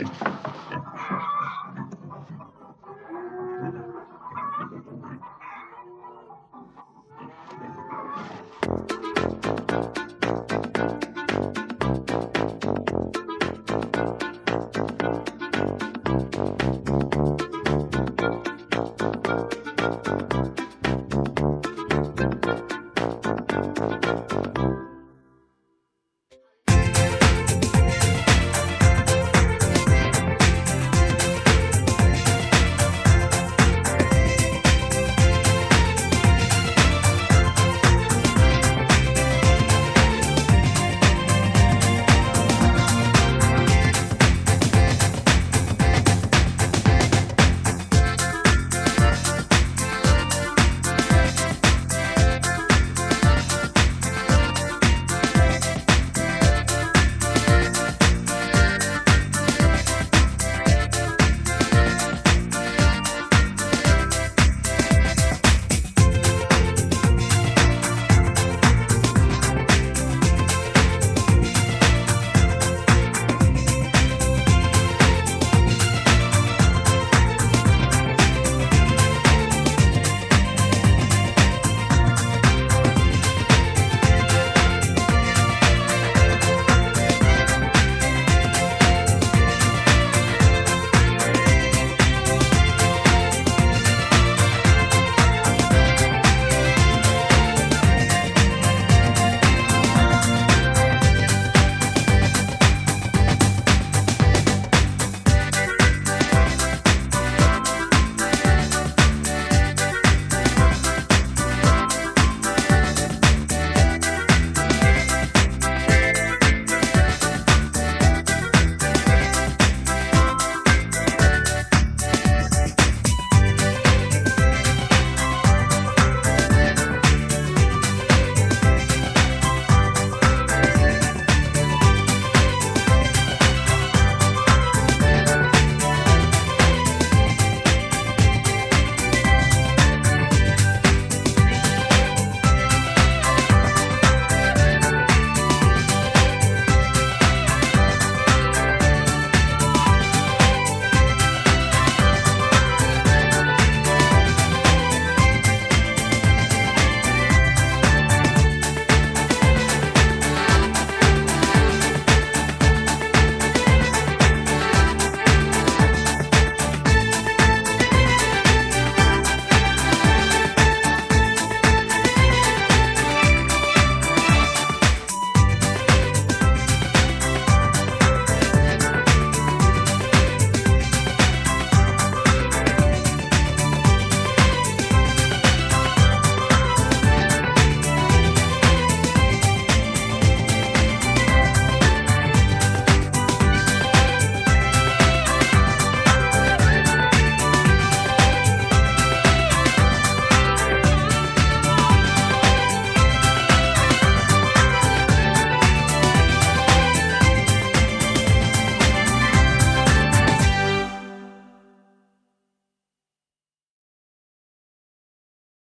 it,